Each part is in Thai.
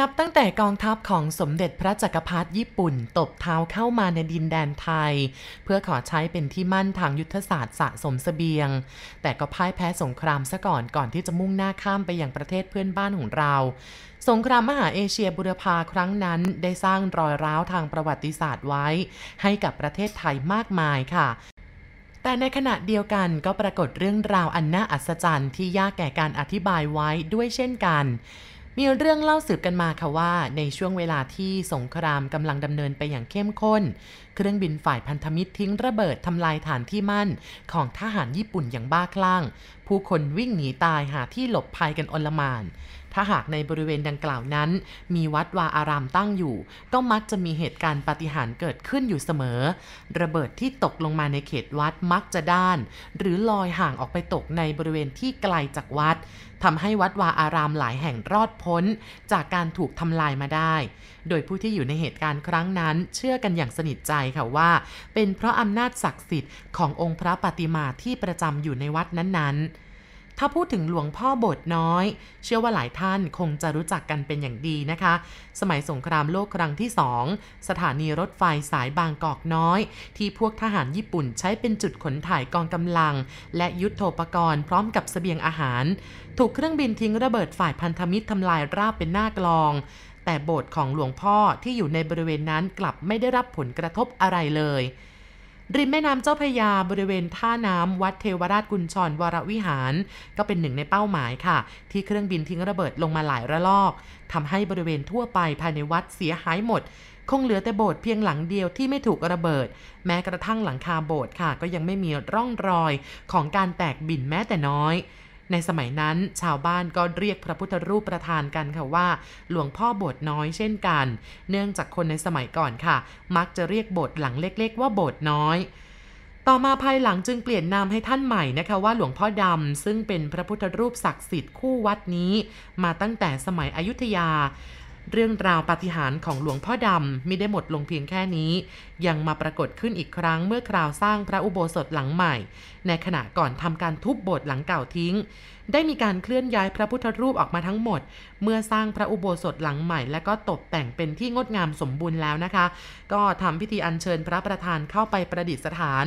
นับตั้งแต่กองทัพของสมเด็จพระจักรพรรดิญี่ปุ่น ตบเท้าเข้ามาในดินแดนไทย เพื่อขอใช้เป็นที่มั่นทางยุทธศาสตร์สะสมสเสบียง แต่ก็พ่ายแพ้สงครามซะก่อนก่อนที่จะมุ่งหน้าข้ามไปยังประเทศเพื่อนบ้านของเรา สงครามมหาเอเชียบุรพาครั้งนั้นได้สร้างรอยร้าวทางประวัติศาสตร์ไว้ ให้กับประเทศไทยมากมายค่ะแต่ในขณะเดียวกันก็ปรากฏเรื่องราวอันน่าอัศจรรย์ที่ยากแก่การอธิบายไว้ด้วยเช่นกัน มีเรื่องเล่าสืบกันมาค่ะว่าในช่วงเวลาที่สงครามกำลังดำเนินไปอย่างเข้มข้น เครื่องบินฝ่ายพันธมิตรทิ้งระเบิดทำลายฐานที่มั่น ของทหารญี่ปุ่นอย่างบ้าคลั่ง ผู้คนวิ่งหนีตายหาที่หลบภัยกันอลมาน ถ้าหากในบริเวณดังกล่าวนั้น มีวัดวาอารามตั้งอยู่ ก็มักจะมีเหตุการณ์ปาฏิหาริย์เกิดขึ้นอยู่เสมอ ระเบิดที่ตกลงมาในเขตวัดมักจะด้าน หรือลอยห่างออกไปตกในบริเวณที่ไกลจากวัดทำให้วัดวาอารามหลายแห่งรอดพ้น จากการถูกทำลายมาได้ โดยผู้ที่อยู่ในเหตุการณ์ครั้งนั้น เชื่อกันอย่างสนิทใจค่ะว่า เป็นเพราะอำนาจศักดิ์สิทธิ์ขององค์พระปฏิมาที่ประจำอยู่ในวัดนั้นๆ ถ้าพูดถึงหลวงพ่อโบสถ์น้อย เชื่อว่าหลายท่านคงจะรู้จักกันเป็นอย่างดีนะคะ สมัยสงครามโลกครั้งที่สองสถานีรถไฟสายบางกอกน้อย ที่พวกทหารญี่ปุ่นใช้เป็นจุดขนถ่ายกองกำลัง และยุทธโธปกรณ์พร้อมกับสเสบียงอาหาร ถูกเครื่องบินทิ้งระเบิดฝ่ายพันธมิตรทำลายราบเป็นหน้ากลอง แต่โบสถ์ของหลวงพ่อที่อยู่ในบริเวณนั้นกลับไม่ได้รับผลกระทบอะไรเลย ริมแม่น้ำเจ้าพระยาบริเวณท่าน้ำวัดเทวราชกุญชรวรวิหาร ก็เป็นหนึ่งในเป้าหมายค่ะ ที่เครื่องบินทิ้งระเบิดลงมาหลายระลอกทำให้บริเวณทั่วไปภายในวัดเสียหายหมด คงเหลือแต่โบสถ์เพียงหลังเดียวที่ไม่ถูกระเบิด แม้กระทั่งหลังคาโบสถ์ค่ะ ก็ยังไม่มีร่องรอยของการแตกบินแม้แต่น้อย ในสมัยนั้นชาวบ้านก็เรียกพระพุทธรูปประธานกันค่ะว่า หลวงพ่อโบสถ์น้อยเช่นกัน เนื่องจากคนในสมัยก่อนค่ะ มักจะเรียกโบสถ์หลังเล็ก ๆ ว่าโบสถ์น้อยต่อมาภายหลังจึงเปลี่ยนนามให้ท่านใหม่นะคะว่าหลวงพ่อดำซึ่งเป็นพระพุทธรูปศักดิ์สิทธิ์คู่วัดนี้ มาตั้งแต่สมัยอยุธยา เรื่องราวปาฏิหาริย์ของหลวงพ่อดำไม่ได้หมดลงเพียงแค่นี้ ยังมาปรากฏขึ้นอีกครั้งเมื่อคราวสร้างพระอุโบสถหลังใหม่ ในขณะก่อนทำการทุบโบสถ์หลังเก่าทิ้ง ได้มีการเคลื่อนย้ายพระพุทธรูปออกมาทั้งหมด เมื่อสร้างพระอุโบสถหลังใหม่ และก็ตกแต่งเป็นที่งดงามสมบูรณ์แล้วนะคะ ก็ทำพิธีอัญเชิญพระประธานเข้าไปประดิษฐาน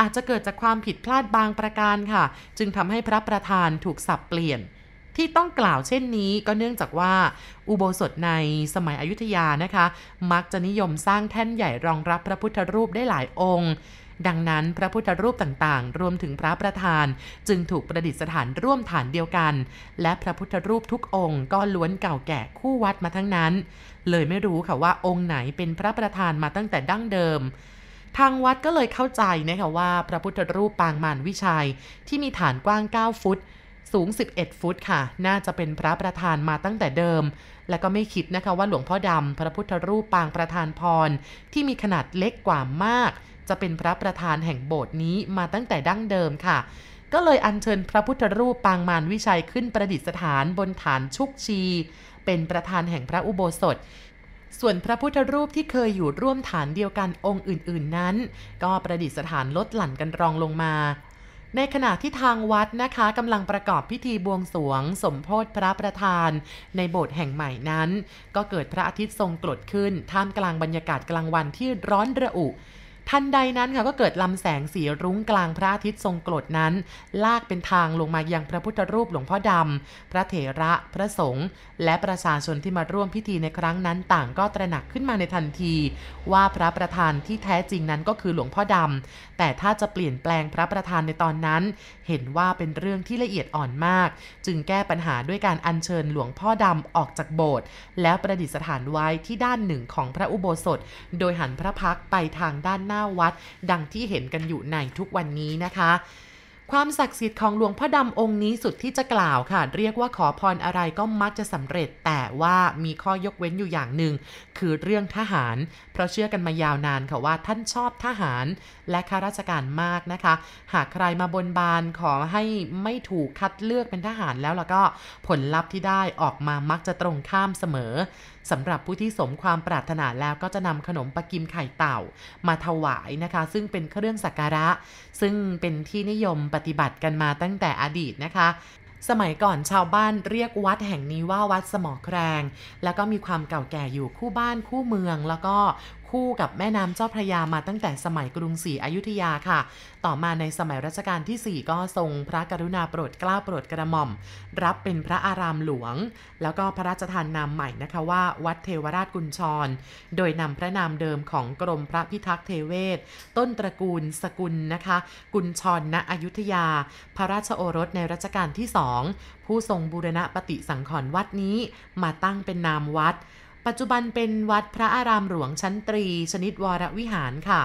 อาจจะเกิดจากความผิดพลาดบางประการค่ะ จึงทำให้พระประธานถูกสับเปลี่ยน ที่ต้องกล่าวเช่นนี้ก็เนื่องจากว่าอุโบสถในสมัยอยุธยานะคะ มักจะนิยมสร้างแท่นใหญ่รองรับพระพุทธรูปได้หลายองค์ดังนั้นพระพุทธรูปต่างๆ รวมถึงพระประธาน จึงถูกประดิษฐานร่วมฐานเดียวกัน และพระพุทธรูปทุกองค์ก็ล้วนเก่าแก่คู่วัดมาทั้งนั้น เลยไม่รู้ค่ะว่าองค์ไหนเป็นพระประธานมาตั้งแต่ดั้งเดิม ทางวัดก็เลยเข้าใจนะคะว่าพระพุทธรูปปางมารวิชัยที่มีฐานกว้าง 9 ฟุต สูง 11 ฟุตค่ะ น่าจะเป็นพระประธานมาตั้งแต่เดิม และก็ไม่คิดนะคะว่าหลวงพ่อดำพระพุทธรูปปางประธานพร ที่มีขนาดเล็กกว่ามาก จะเป็นพระประธานแห่งโบสถ์นี้มาตั้งแต่ดั้งเดิมค่ะ ก็เลยอัญเชิญพระพุทธรูปปางมารวิชัยขึ้นประดิษฐานบนฐานชุกชี เป็นประธานแห่งพระอุโบสถส่วนพระพุทธรูปที่เคยอยู่ร่วมฐานเดียวกันองค์อื่น ๆ นั้น ก็ประดิษฐานลดหลั่นกันรองลงมา ในขณะที่ทางวัดนะคะกำลังประกอบพิธีบวงสวง สมโพธิพระประธาน ในโบสถ์แห่งใหม่นั้น ก็เกิดพระอาทิตย์ทรงกรดขึ้น ท่ามกลางบรรยากาศกลางวันที่ร้อนระอุ ทันใดนั้นค่ะก็เกิดลำแสงสีรุ้งกลางพระอาทิตย์ทรงกรดนั้น ลากเป็นทางลงมายังพระพุทธรูปหลวงพ่อดำ พระเถระ พระสงฆ์และประชาชนที่มาร่วมพิธีในครั้งนั้นต่างก็ตระหนักขึ้นมาในทันที ว่าพระประธานที่แท้จริงนั้นก็คือหลวงพ่อดำ แต่ถ้าจะเปลี่ยนแปลงพระประธานในตอนนั้น เห็นว่าเป็นเรื่องที่ละเอียดอ่อนมาก จึงแก้ปัญหาด้วยการอัญเชิญหลวงพ่อดำออกจากโบสถ์แล้วประดิษฐานไว้ที่ด้านหนึ่งของพระอุโบสถ โดยหันพระพักไปทางด้านหน้าวัด ดังที่เห็นกันอยู่ในทุกวันนี้นะคะ ความศักดิ์สิทธิ์ของหลวงพ่อดำองค์นี้สุดที่จะกล่าวค่ะ เรียกว่าขอพรอะไรก็มักจะสำเร็จ แต่ว่ามีข้อยกเว้นอยู่อย่างหนึ่ง คือเรื่องทหาร เพราะเชื่อกันมายาวนานค่ะว่าท่านชอบทหาร และข้าราชการมากนะคะ หากใครมาบนบานขอให้ไม่ถูกคัดเลือกเป็นทหารแล้วแล้วก็ผลลัพธ์ที่ได้ออกมามักจะตรงข้ามเสมอสำหรับผู้ที่สมความปรารถนาแล้วก็จะนำขนมปะกิมไข่เต่า มาถวายนะคะ ซึ่งเป็นเครื่องสักการะ ซึ่งเป็นที่นิยมปฏิบัติกันมาตั้งแต่อดีตนะคะ สมัยก่อนชาวบ้านเรียกวัดแห่งนี้ว่าวัดสมอแครง แล้วก็มีความเก่าแก่อยู่คู่บ้านคู่เมือง แล้วก็ คู่กับแม่น้ำเจ้าพระยามาตั้งแต่สมัยกรุงศรีอยุธยาค่ะ ต่อมาในสมัยรัชกาลที่ 4 ก็ทรงพระกรุณาโปรดเกล้าโปรดกระหม่อม รับเป็นพระอารามหลวง แล้วก็พระราชทานนามใหม่นะคะว่า วัดเทวราชกุญชร โดยนำพระนามเดิมของกรมพระพิทักษ์เทเวศ ต้นตระกูลสกุลนะคะ กุญชรณอยุธยา พระราชโอรสในรัชกาลที่สองผู้ทรงบูรณะปฏิสังขรณ์วัดนี้มาตั้งเป็นนามวัด ปัจจุบันเป็นวัดพระอารามหลวงชั้นตรี ชนิดวรวิหารค่ะ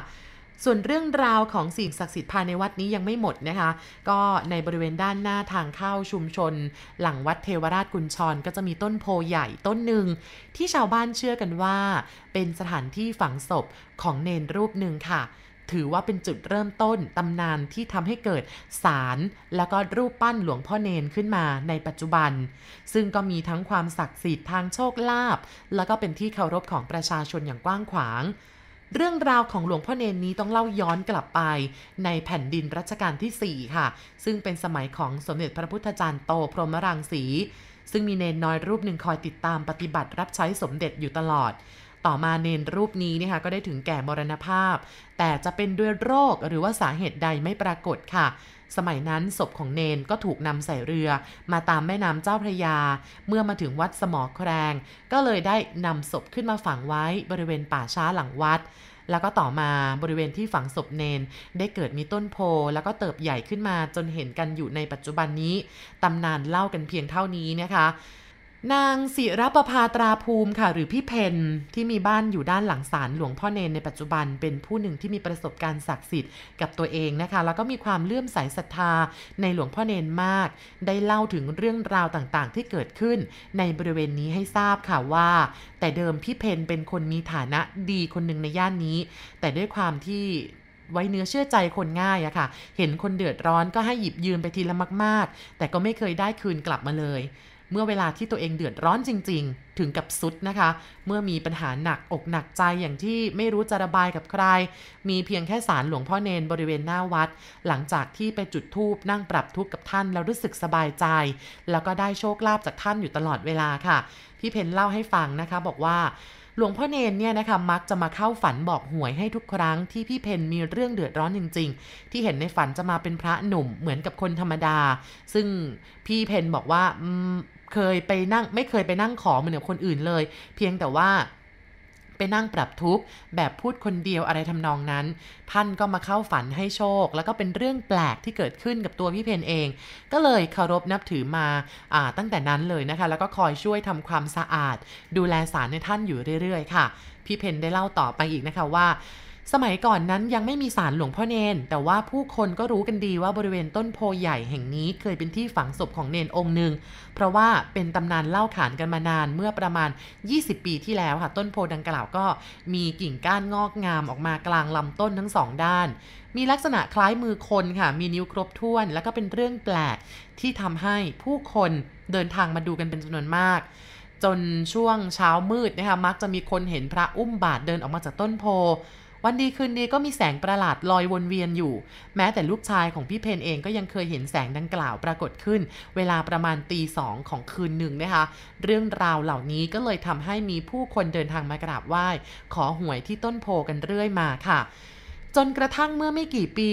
ส่วนเรื่องราวของสิ่งศักดิ์สิทธิ์ภายในวัดนี้ยังไม่หมดนะคะ ก็ในบริเวณด้านหน้าทางเข้าชุมชน หลังวัดเทวราชกุญชรก็จะมีต้นโพใหญ่ต้นหนึ่ง ที่ชาวบ้านเชื่อกันว่า เป็นสถานที่ฝังศพของเนนรูปหนึ่งค่ะ ถือว่าเป็นจุดเริ่มต้นตำนานที่ทำให้เกิดศาลแล้วก็รูปปั้นหลวงพ่อเนนขึ้นมาในปัจจุบัน ซึ่งก็มีทั้งความศักดิ์สิทธิ์ทางโชคลาภแล้วก็เป็นที่เคารพของประชาชนอย่างกว้างขวาง เรื่องราวของหลวงพ่อเนนนี้ต้องเล่าย้อนกลับไป ในแผ่นดินรัชกาลที่ 4 ค่ะ ซึ่งเป็นสมัยของสมเด็จพระพุทธจารย์โตพรหมรังสีซึ่งมีเนนน้อยรูปหนึ่งคอยติดตามปฏิบัติรับใช้สมเด็จอยู่ตลอด ต่อมาเนนรูปนี้นะคะก็ได้ถึงแก่มรณภาพ แต่จะเป็นด้วยโรคหรือว่าสาเหตุใดไม่ปรากฏค่ะสมัยนั้นศพของเนนก็ถูกนำใส่เรือ มาตามแม่น้ำเจ้าพระยา เมื่อมาถึงวัดสมอแครง ก็เลยได้นำศพขึ้นมาฝังไว้บริเวณป่าช้าหลังวัด แล้วก็ต่อมาบริเวณที่ฝังศพเนน ได้เกิดมีต้นโพ แล้วก็เติบใหญ่ขึ้นมาจนเห็นกันอยู่ในปัจจุบันนี้ ตำนานเล่ากันเพียงเท่านี้นะคะ นางศิรประภาตราภูมิค่ะ หรือพี่เพนที่มีบ้านอยู่ด้านหลังศาลหลวงพ่อเนนในปัจจุบันเป็นผู้หนึ่งที่มีประสบการณ์ศักดิ์สิทธิ์กับตัวเองนะคะ แล้วก็มีความเลื่อมใสศรัทธาในหลวงพ่อเนนมาก ได้เล่าถึงเรื่องราวต่างๆ ที่เกิดขึ้น ในบริเวณนี้ให้ทราบค่ะว่า แต่เดิมพี่เพนเป็นคนมีฐานะดีคนหนึ่งในย่านนี้ แต่ด้วยความที่ไว้เนื้อเชื่อใจคนง่ายอะค่ะ เห็นคนเดือดร้อนก็ให้หยิบยืมไปทีละมาก ๆ แต่ก็ไม่เคยได้คืนกลับมาเลย เมื่อเวลาที่ตัวเองเดือดร้อนจริง ๆ ถึงกับสุดนะคะ เมื่อมีปัญหาหนักอกหนักใจอย่างที่ไม่รู้จะระบายกับใคร มีเพียงแค่สารหลวงพ่อเนนบริเวณหน้าวัด หลังจากที่ไปจุดธูปนั่งปรับทุกข์กับท่านแล้วรู้สึกสบายใจ แล้วก็ได้โชคลาภจากท่านอยู่ตลอดเวลาค่ะ พี่เพนเล่าให้ฟังนะคะบอกว่าหลวงพ่อเนนเนี่ยนะคะมักจะมาเข้าฝันบอกหวยให้ทุกครั้งที่พี่เพนมีเรื่องเดือดร้อนจริง ๆ ที่เห็นในฝันจะมาเป็นพระหนุ่มเหมือนกับคนธรรมดา ซึ่งพี่เพนบอกว่า เคยไปนั่งไม่เคยไปนั่งขอเหมือนกับคนอื่นเลย เพียงแต่ว่าไปนั่งปรับทุกข์แบบพูดคนเดียวอะไรทำนองนั้น ท่านก็มาเข้าฝันให้โชค แล้วก็เป็นเรื่องแปลกที่เกิดขึ้นกับตัวพี่เพนเอง ก็เลยเคารพนับถือมาอ่าตั้งแต่นั้นเลยนะคะ แล้วก็คอยช่วยทำความสะอาด ดูแลสารในท่านอยู่เรื่อยๆ ค่ะ พี่เพนได้เล่าต่อไปอีกนะคะว่า สมัยก่อนนั้นยังไม่มีสารหลวงพ่อเนน แต่ว่าผู้คนก็รู้กันดีว่าบริเวณต้นโพใหญ่แห่งนี้เคยเป็นที่ฝังศพของเนนองค์หนึ่ง เพราะว่าเป็นตำนานเล่าขานกันมานานเมื่อประมาณ 20 ปีที่แล้วค่ะ ต้นโพดังกล่าวก็มีกิ่งก้านงอกงามออกมากลางลำต้นทั้งสองด้าน มีลักษณะคล้ายมือคนค่ะ มีนิ้วครบถ้วน แล้วก็เป็นเรื่องแปลกที่ทำให้ผู้คนเดินทางมาดูกันเป็นจำนวนมากจนช่วงเช้ามืดนะคะมักจะมีคนเห็นพระอุ้มบาทเดินออกมาจากต้นโพ วันดีคืนดีก็มีแสงประหลาดลอยวนเวียนอยู่ แม้แต่ลูกชายของพี่เพนเองก็ยังเคยเห็นแสงดังกล่าวปรากฏขึ้น เวลาประมาณตีสองของคืนหนึ่งนะคะ เรื่องราวเหล่านี้ก็เลยทำให้มีผู้คนเดินทางมากราบไหว้ ขอหวยที่ต้นโพกันเรื่อยมาค่ะจนกระทั่งเมื่อไม่กี่ปี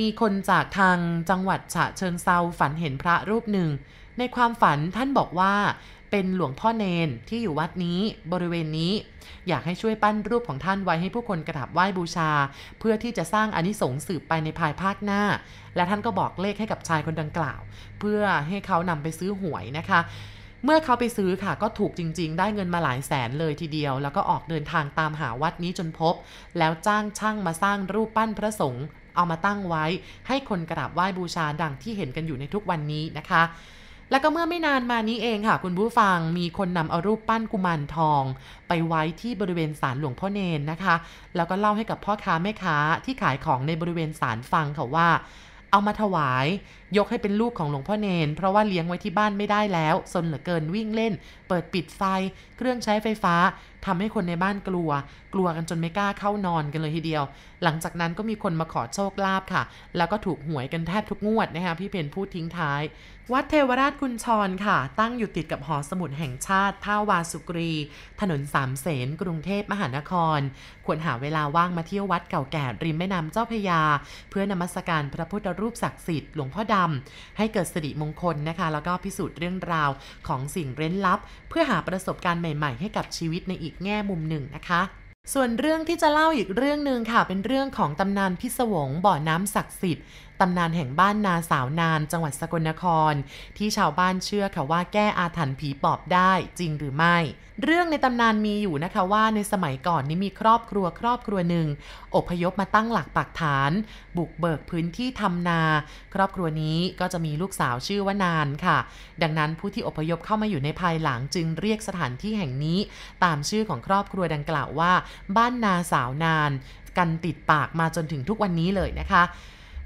มีคนจากทางจังหวัดฉะเชิงเซาฝันเห็นพระรูปหนึ่ง ในความฝันท่านบอกว่า เป็นหลวงพ่อเนนที่อยู่วัดนี้บริเวณนี้ อยากให้ช่วยปั้นรูปของท่านไว้ให้ผู้คนกราบไหว้บูชา เพื่อที่จะสร้างอนิสงส์สืบไปในภายภาคหน้า และท่านก็บอกเลขให้กับชายคนดังกล่าว เพื่อให้เขานำไปซื้อหวยนะคะเมื่อเขาไปซื้อค่ะก็ถูกจริง ๆ ได้เงินมาหลายแสนเลยทีเดียว แล้วก็ออกเดินทางตามหาวัดนี้จนพบ แล้วจ้างช่างมาสร้างรูปปั้นพระสงฆ์เอามาตั้งไว้ ให้คนกราบไหว้บูชาดังที่เห็นกันอยู่ในทุกวันนี้นะคะ แล้วก็เมื่อไม่นานมานี้เองค่ะ คุณผู้ฟังมีคนนำเอารูปปั้นกุมารทอง ไปไว้ที่บริเวณศาลหลวงพ่อเนนนะคะ แล้วก็เล่าให้กับพ่อค้าแม่ค้าที่ขายของในบริเวณศาลฟังค่ะว่า เอามาถวาย ยกให้เป็นลูกของหลวงพ่อเนน เพราะว่าเลี้ยงไว้ที่บ้านไม่ได้แล้วสนเหลือเกินวิ่งเล่น เปิดปิดไฟ เครื่องใช้ไฟฟ้าทำให้คนในบ้านกลัว กลัวกันจนไม่กล้าเข้านอนกันเลยทีเดียว หลังจากนั้นก็มีคนมาขอโชคลาภค่ะ แล้วก็ถูกหวยกันแทบทุกงวดนะคะพี่เพนพูดทิ้งท้าย วัดเทวราชกุญชรค่ะ ตั้งอยู่ติดกับหอสมุดแห่งชาติท่าวาสุกรี ถนนสามเสนกรุงเทพมหานคร ควรหาเวลาว่างมาเที่ยววัดเก่าแก่ริมแม่น้ำเจ้าพระยา เพื่อนมัสการพระพุทธรูปศักดิ์สิทธิ์หลวงพ่อดาำให้เกิดสิริมงคลนะคะ แล้วก็พิสูจน์เรื่องราวของสิ่งเร้นลับ เพื่อหาประสบการณ์ใหม่ๆ ให้กับชีวิตในอีกแง่มุมหนึ่งนะคะส่วนเรื่องที่จะเล่าอีกเรื่องหนึ่งค่ะ เป็นเรื่องของตำนานพิศวงบ่อน้ำศักดิ์สิทธิ์ตำนานแห่งบ้านนาสาวนาน จังหวัดสกลนคร ที่ชาวบ้านเชื่อค่ะว่าแก้อาถรรพ์ผีปอบได้จริงหรือไม่ เรื่องในตำนานมีอยู่นะคะว่าในสมัยก่อนนี้มีครอบครัวครอบครัวหนึ่งอพยพมาตั้งหลักปักฐาน บุกเบิกพื้นที่ทำนา ครอบครัวนี้ก็จะมีลูกสาวชื่อว่านานค่ะ ดังนั้นผู้ที่อพยพเข้ามาอยู่ในภายหลังจึงเรียกสถานที่แห่งนี้ ตามชื่อของครอบครัวดังกล่าวว่า บ้านนาสาวนาน กันติดปากมาจนถึงทุกวันนี้เลยนะคะ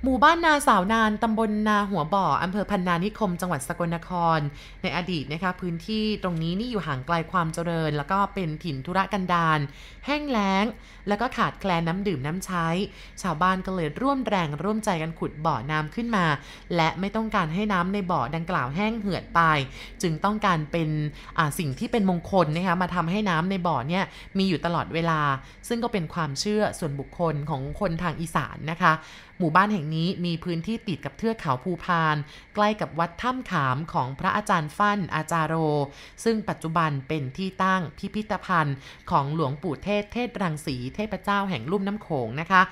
หมู่บ้านนาสาวนานตำบลนาหัวบ่ออำเภอพันนานิคม จังหวัดสกลนคร ในอดีตนะคะพื้นที่ตรงนี้นี่อยู่ห่างไกลความเจริญ แล้วก็เป็นถิ่นธุรกันดารแห้งแล้ง แล้วก็ขาดแคลนน้ำดื่มน้ำใช้ ชาวบ้านก็เลยร่วมแรงร่วมใจกันขุดบ่อน้ำขึ้นมา และไม่ต้องการให้น้ำในบ่อดังกล่าวแห้งเหือดไป จึงต้องการเป็นสิ่งที่เป็นมงคลนะคะมาทำให้น้ำในบ่อเนี่ยมีอยู่ตลอดเวลา ซึ่งก็เป็นความเชื่อส่วนบุคคลของคนทางอีสานนะคะ หมู่บ้านแห่งนี้มีพื้นที่ติดกับเทือกเขาภูพาน ใกล้กับวัดถ้ำขามของพระอาจารย์ฟั่นอาจารโร ซึ่งปัจจุบันเป็นที่ตั้งพิพิธภัณฑ์ ของหลวงปู่เทศเทศรังสีเทพเจ้าแห่งลุ่มน้ำโขงนะคะ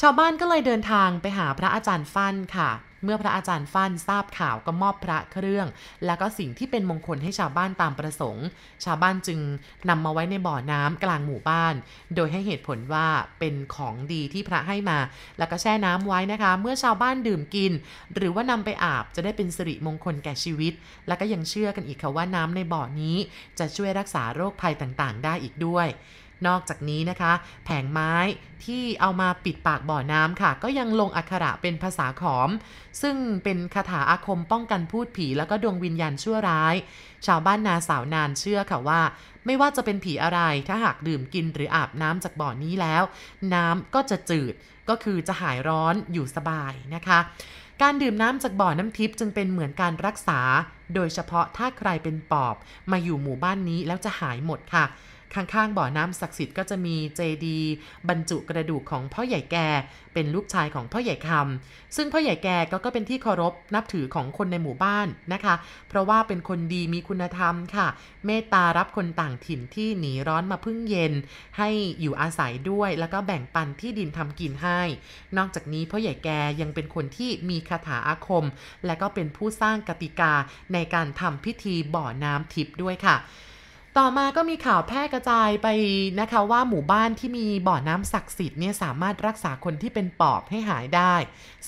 ชาวบ้านก็เลยเดินทางไปหาพระอาจารย์ฟั่นค่ะ เมื่อพระอาจารย์ฟั่นทราบข่าวก็มอบพระเครื่อง แล้วก็สิ่งที่เป็นมงคลให้ชาวบ้านตามประสงค์ ชาวบ้านจึงนำมาไว้ในบ่อน้ำกลางหมู่บ้าน โดยให้เหตุผลว่าเป็นของดีที่พระให้มา แล้วก็แช่น้ำไว้นะคะ เมื่อชาวบ้านดื่มกิน หรือว่านำไปอาบจะได้เป็นสิริมงคลแก่ชีวิต แล้วก็ยังเชื่อกันอีกค่ะว่าน้ำในบ่อนี้ จะช่วยรักษาโรคภัยต่างๆ ได้อีกด้วย นอกจากนี้นะคะ แผงไม้ที่เอามาปิดปากบ่อน้ำค่ะ ก็ยังลงอักขระเป็นภาษาขอม ซึ่งเป็นคาถาอาคมป้องกันพูดผี แล้วก็ดวงวิญญาณชั่วร้าย ชาวบ้านนาสาวนานเชื่อค่ะว่า ไม่ว่าจะเป็นผีอะไรถ้าหากดื่มกินหรืออาบน้ำจากบ่อนี้แล้ว น้ำก็จะจืดก็คือจะหายร้อนอยู่สบายนะคะ การดื่มน้ำจากบ่อน้ำทิพย์จึงเป็นเหมือนการรักษา โดยเฉพาะถ้าใครเป็นปอบ มาอยู่หมู่บ้านนี้แล้วจะหายหมดค่ะ ข้างๆบ่อน้ำศักดิ์สิทธิ์ก็จะมีเจดีบรรจุกระดูกของพ่อใหญ่แก่เป็นลูกชายของพ่อใหญ่คำซึ่งพ่อใหญ่แก่ก็ก็เป็นที่เคารพนับถือของคนในหมู่บ้านนะคะ เพราะว่าเป็นคนดีมีคุณธรรมค่ะ เมตตารับคนต่างถิ่นที่หนีร้อนมาพึ่งเย็น ให้อยู่อาศัยด้วย แล้วก็แบ่งปันที่ดินทำกินให้ นอกจากนี้พ่อใหญ่แกยังเป็นคนที่มีคาถาอาคม และก็เป็นผู้สร้างกติกาในการทำพิธีบ่อน้ำทิพย์ด้วยค่ะ ต่อมาก็มีข่าวแพร่กระจายไปนะคะว่าหมู่บ้านที่มีบ่อน้ำศักดิ์สิทธิ์เนี่ยสามารถรักษาคนที่เป็นปอบให้หายได้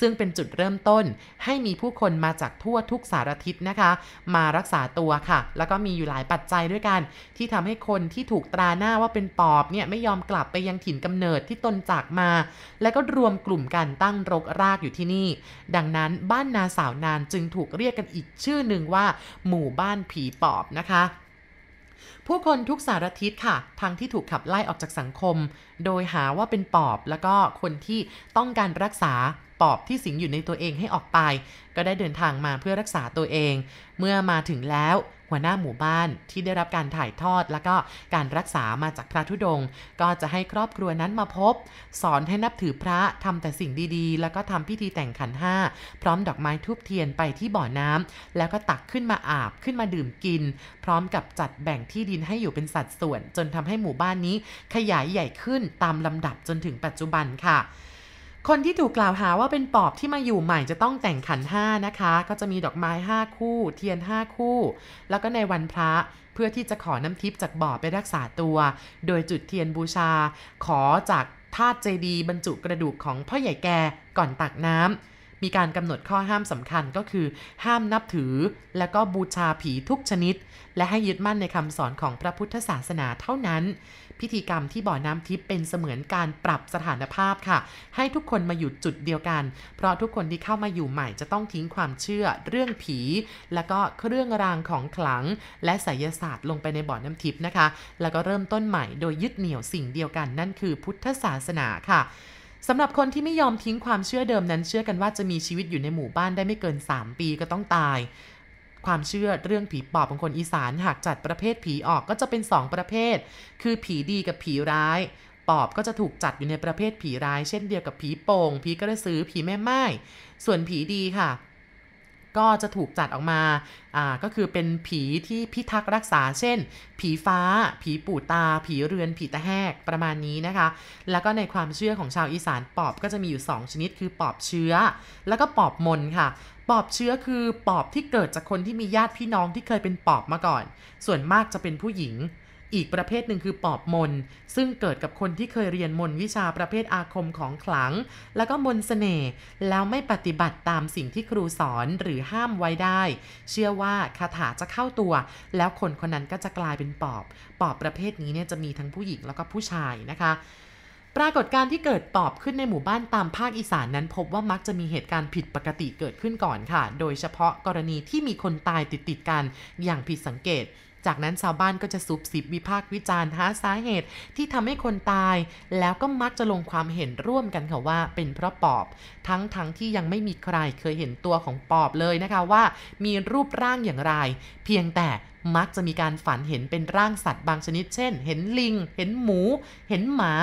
ซึ่งเป็นจุดเริ่มต้นให้มีผู้คนมาจากทั่วทุกสารทิศนะคะ มารักษาตัวค่ะ แล้วก็มีอยู่หลายปัจจัยด้วยกัน ที่ทำให้คนที่ถูกตราหน้าว่าเป็นปอบเนี่ยไม่ยอมกลับไปยังถิ่นกำเนิดที่ตนจากมา และก็รวมกลุ่มกันตั้งรกรากอยู่ที่นี่ ดังนั้นบ้านนาสาวนานจึงถูกเรียกกันอีกชื่อหนึ่งว่า หมู่บ้านผีปอบนะคะ ผู้คนทุกสารทิศค่ะ ทั้งที่ถูกขับไล่ออกจากสังคม โดยหาว่าเป็นปอบแล้วก็คนที่ต้องการรักษาปอบที่สิงอยู่ในตัวเองให้ออกไป ก็ได้เดินทางมาเพื่อรักษาตัวเอง เมื่อมาถึงแล้ว หัวหน้าหมู่บ้านที่ได้รับการถ่ายทอด แล้วก็การรักษามาจากพระธุดงค์ก็จะให้ครอบครัวนั้นมาพบ สอนให้นับถือพระทำแต่สิ่งดีๆ แล้วก็ทำพิธีแต่งขันห้าพร้อมดอกไม้ทูบเทียนไปที่บ่อน้ำแล้วก็ตักขึ้นมาอาบขึ้นมาดื่มกิน พร้อมกับจัดแบ่งที่ดินให้อยู่เป็นสัดส่วน จนทำให้หมู่บ้านนี้ขยายใหญ่ขึ้นตามลำดับจนถึงปัจจุบันค่ะ คนที่ถูกกล่าวหาว่าเป็นปอบที่มาอยู่ใหม่จะต้องแต่งขันห้านะคะ ก็จะมีดอกไม้5คู่ เทียน5คู่ แล้วก็ในวันพระเพื่อที่จะขอน้ำทิพย์จากบ่อไปรักษาตัว โดยจุดเทียนบูชา ขอจากธาตุเจดีย์บรรจุกระดูกของพ่อใหญ่แกก่อนตักน้ำ มีการกำหนดข้อห้ามสำคัญก็คือ ห้ามนับถือ และก็บูชาผีทุกชนิด และให้ยึดมั่นในคำสอนของพระพุทธศาสนาเท่านั้น พิธีกรรมที่บ่อน้ำทิพย์เป็นเสมือนการปรับสถานภาพค่ะ ให้ทุกคนมาอยู่จุดเดียวกัน เพราะทุกคนที่เข้ามาอยู่ใหม่จะต้องทิ้งความเชื่อเรื่องผี และก็เครื่องรางของขลัง และไสยศาสตร์ลงไปในบ่อน้ำทิพย์นะคะ แล้วก็เริ่มต้นใหม่โดยยึดเหนี่ยวสิ่งเดียวกันนั่นคือพุทธศาสนาค่ะ สำหรับคนที่ไม่ยอมทิ้งความเชื่อเดิมนั้นเชื่อกันว่าจะมีชีวิตอยู่ในหมู่บ้านได้ไม่เกิน 3 ปีก็ต้องตาย ความเชื่อเรื่องผีปอบของคนอีสานหากจัดประเภทผีออกก็จะเป็น 2 ประเภท คือผีดีกับผีร้าย ปอบก็จะถูกจัดอยู่ในประเภทผีร้าย เช่นเดียวกับผีโป่งผีกระสือผีแม่ไม้ส่วนผีดีค่ะ ก็จะถูกจัดออกมาอ่าก็คือเป็นผีที่พิทักษ์รักษา เช่น ผีฟ้า ผีปู่ตา ผีเรือน ผีตะแหกประมาณนี้นะคะ แล้วก็ในความเชื่อของชาวอีสานปอบก็จะมีอยู่ 2 ชนิดคือปอบเชื้อ แล้วก็ปอบมนค่ะ ปอบเชื้อคือปอบที่เกิดจากคนที่มีญาติพี่น้องที่เคยเป็นปอบมาก่อน ส่วนมากจะเป็นผู้หญิง อีกประเภทหนึ่งคือปอบมน ซึ่งเกิดกับคนที่เคยเรียนมนวิชาประเภทอาคมของขลัง แล้วก็มนสเสน่ห์แล้วไม่ปฏิบัติตามสิ่งที่ครูสอนหรือห้ามไว้ได้ เชื่อว่าคาถาจะเข้าตัว แล้วคนคนนั้นก็จะกลายเป็นปอบ ปอบประเภทนี้เนี่ยจะมีทั้งผู้หญิงแล้วก็ผู้ชายนะคะปรากฏการที่เกิดปอบขึ้นในหมู่บ้านตามภาคอีสานนั้น พบว่ามักจะมีเหตุการณ์ผิดปกติเกิดขึ้นก่อนค่ะ โดยเฉพาะกรณีที่มีคนตายติดๆกันอย่างผิดสังเกต จากนั้นชาวบ้านก็จะซุบซิบวิพากษ์วิจารณ์หาสาเหตุที่ทำให้คนตาย แล้วก็มักจะลงความเห็นร่วมกันค่ะว่าเป็นเพราะปอบ ทั้งทั้งที่ยังไม่มีใครเคยเห็นตัวของปอบเลยนะคะว่า มีรูปร่างอย่างไร เพียงแต่มักจะมีการฝันเห็นเป็นร่างสัตว์บางชนิด เช่น เห็นลิง เห็นหมู เห็นหมา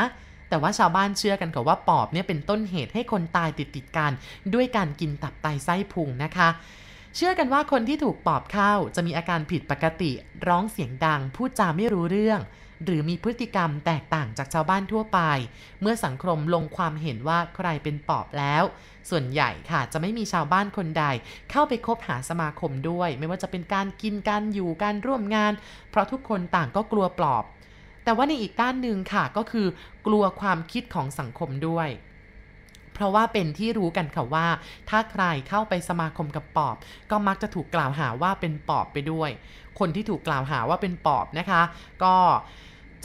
แต่ว่าชาวบ้านเชื่อกันค่ะว่าปอบเนี่ยเป็นต้นเหตุให้คนตายติดติดกัน ด้วยการกินตับไตไส้พุงนะคะ เชื่อกันว่าคนที่ถูกปอบเข้าจะมีอาการผิดปกติ ร้องเสียงดัง พูดจาไม่รู้เรื่อง หรือมีพฤติกรรมแตกต่างจากชาวบ้านทั่วไป เมื่อสังคมลงความเห็นว่าใครเป็นปอบแล้ว ส่วนใหญ่ค่ะจะไม่มีชาวบ้านคนใด เข้าไปคบหาสมาคมด้วย ไม่ว่าจะเป็นการกินการอยู่การร่วมงาน เพราะทุกคนต่างก็กลัวปอบ แต่ว่าในอีกด้านหนึ่งค่ะก็คือกลัวความคิดของสังคมด้วย เพราะว่าเป็นที่รู้กันค่ะว่า ถ้าใครเข้าไปสมาคมกับปอบ ก็มักจะถูกกล่าวหาว่าเป็นปอบไปด้วย คนที่ถูกกล่าวหาว่าเป็นปอบนะคะ ก็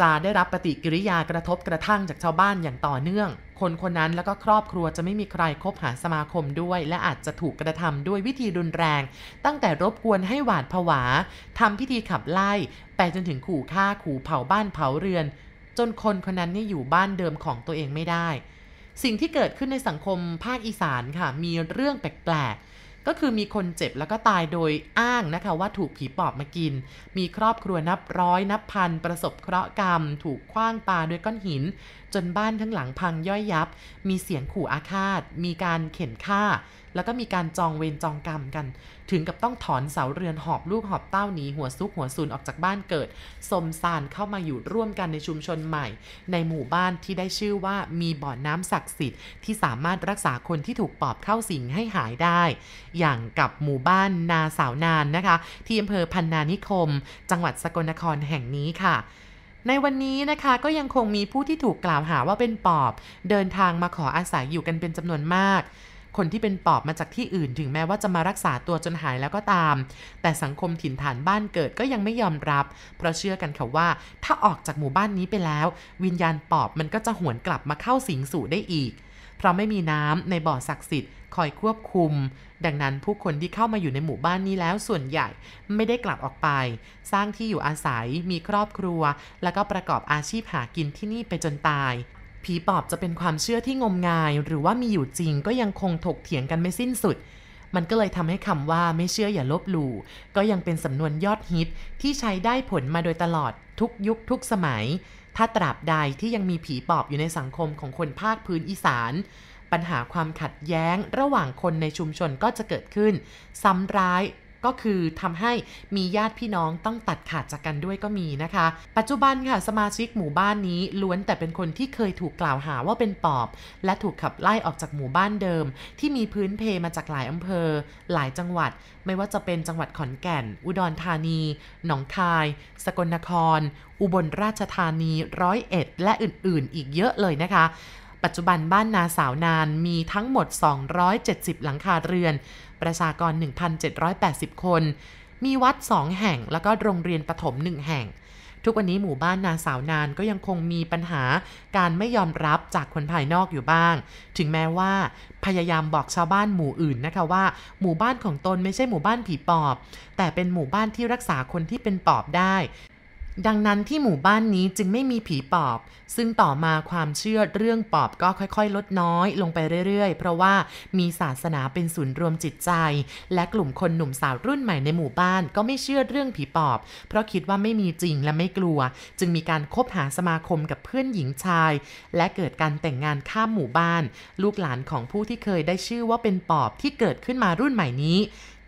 จะได้รับปฏิกิริยากระทบกระทั่งจากชาวบ้านอย่างต่อเนื่อง คนคนนั้นแล้วก็ครอบครัวจะไม่มีใครคบหาสมาคมด้วย และอาจจะถูกกระทำด้วยวิธีรุนแรง ตั้งแต่รบกวนให้หวาดผวาทำพิธีขับไล่ ไปจนถึงขู่ฆ่าขู่เผาบ้านเผาเรือน จนคนคนนั้นนี่อยู่บ้านเดิมของตัวเองไม่ได้ สิ่งที่เกิดขึ้นในสังคมภาคอีสานค่ะ มีเรื่องแปลกๆ ก็คือมีคนเจ็บแล้วก็ตายโดยอ้างนะคะ ว่าถูกผีปอบมากิน มีครอบครัวนับร้อยนับพันประสบเคราะห์กรรม ถูกคว้างปาด้วยก้อนหิน จนบ้านทั้งหลังพังย่อยยับ มีเสียงขู่อาฆาต มีการเข็นฆ่า แล้วก็มีการจองเวรจองกรรมกัน ถึงกับต้องถอนเสาเรือนหอบลูกหอบเต้าหนีหัวซุกหัวซุนออกจากบ้านเกิด สมสารเข้ามาอยู่ร่วมกันในชุมชนใหม่ ในหมู่บ้านที่ได้ชื่อว่ามีบ่อน้ำศักดิ์สิทธิ์ที่สามารถรักษาคนที่ถูกปอบเข้าสิงให้หายได้ อย่างกับหมู่บ้านนาสาวนานนะคะ ที่อำเภอพันนานิคม จังหวัดสกลนครแห่งนี้ค่ะ ในวันนี้นะคะก็ยังคงมีผู้ที่ถูกกล่าวหาว่าเป็นปอบ เดินทางมาขออาศัยอยู่กันเป็นจำนวนมาก คนที่เป็นปอบมาจากที่อื่นถึงแม้ว่าจะมารักษาตัวจนหายแล้วก็ตาม แต่สังคมถิ่นฐานบ้านเกิดก็ยังไม่ยอมรับ เพราะเชื่อกันค่ะว่า ถ้าออกจากหมู่บ้านนี้ไปแล้ว วิญญาณปอบมันก็จะหวนกลับมาเข้าสิงสู่ได้อีก เพราะไม่มีน้ำในบ่อศักดิ์สิทธิ์คอยควบคุม ดังนั้นผู้คนที่เข้ามาอยู่ในหมู่บ้านนี้แล้วส่วนใหญ่ไม่ได้กลับออกไป สร้างที่อยู่อาศัยมีครอบครัว แล้วก็ประกอบอาชีพหากินที่นี่ไปจนตายผีปอบจะเป็นความเชื่อที่งมงาย หรือว่ามีอยู่จริงก็ยังคงถกเถียงกันไม่สิ้นสุด มันก็เลยทำให้คำว่าไม่เชื่ออย่าลบหลู่ ก็ยังเป็นสำนวนยอดฮิตที่ใช้ได้ผลมาโดยตลอดทุกยุคทุกสมัย ถ้าตราบใดที่ยังมีผีปอบอยู่ในสังคมของคนภาคพื้นอีสาน ปัญหาความขัดแย้งระหว่างคนในชุมชนก็จะเกิดขึ้น ซ้ำร้าย ก็คือทำให้มีญาติพี่น้องต้องตัดขาดจากกันด้วยก็มีนะคะ ปัจจุบันค่ะสมาชิกหมู่บ้านนี้ล้วนแต่เป็นคนที่เคยถูกกล่าวหาว่าเป็นปอบ และถูกขับไล่ออกจากหมู่บ้านเดิม ที่มีพื้นเพมาจากหลายอำเภอ หลายจังหวัด ไม่ว่าจะเป็นจังหวัดขอนแก่น อุดรธานี หนองคาย สกลนคร อุบลราชธานีร้อยเอ็ดและอื่นๆ อีกเยอะเลยนะคะปัจจุบันบ้านนาสาวนานมีทั้งหมด 270 หลังคาเรือน ประชากร 1,780 คน มีวัด 2 แห่งแล้วก็โรงเรียนประถม 1 แห่ง ทุกวันนี้หมู่บ้านนาสาวนานก็ยังคงมีปัญหาการไม่ยอมรับจากคนภายนอกอยู่บ้าง ถึงแม้ว่าพยายามบอกชาวบ้านหมู่อื่นนะคะว่า หมู่บ้านของตนไม่ใช่หมู่บ้านผีปอบ แต่เป็นหมู่บ้านที่รักษาคนที่เป็นปอบได้ ดังนั้นที่หมู่บ้านนี้จึงไม่มีผีปอบ ซึ่งต่อมาความเชื่อเรื่องปอบก็ค่อยๆ ลดน้อยลงไปเรื่อยๆ เพราะว่ามีศาสนาเป็นศูนย์รวมจิตใจ และกลุ่มคนหนุ่มสาวรุ่นใหม่ในหมู่บ้านก็ไม่เชื่อเรื่องผีปอบ เพราะคิดว่าไม่มีจริงและไม่กลัว จึงมีการคบหาสมาคมกับเพื่อนหญิงชาย และเกิดการแต่งงานข้ามหมู่บ้าน ลูกหลานของผู้ที่เคยได้ชื่อว่าเป็นปอบที่เกิดขึ้นมารุ่นใหม่นี้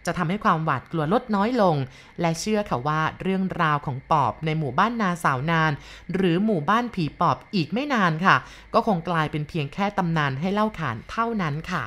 จะทำให้ความหวาดกลัวลดน้อยลง และเชื่อค่ะว่าเรื่องราวของปอบในหมู่บ้านนาสาวนาน หรือหมู่บ้านผีปอบอีกไม่นานค่ะ ก็คงกลายเป็นเพียงแค่ตำนานให้เล่าขานเท่านั้นค่ะ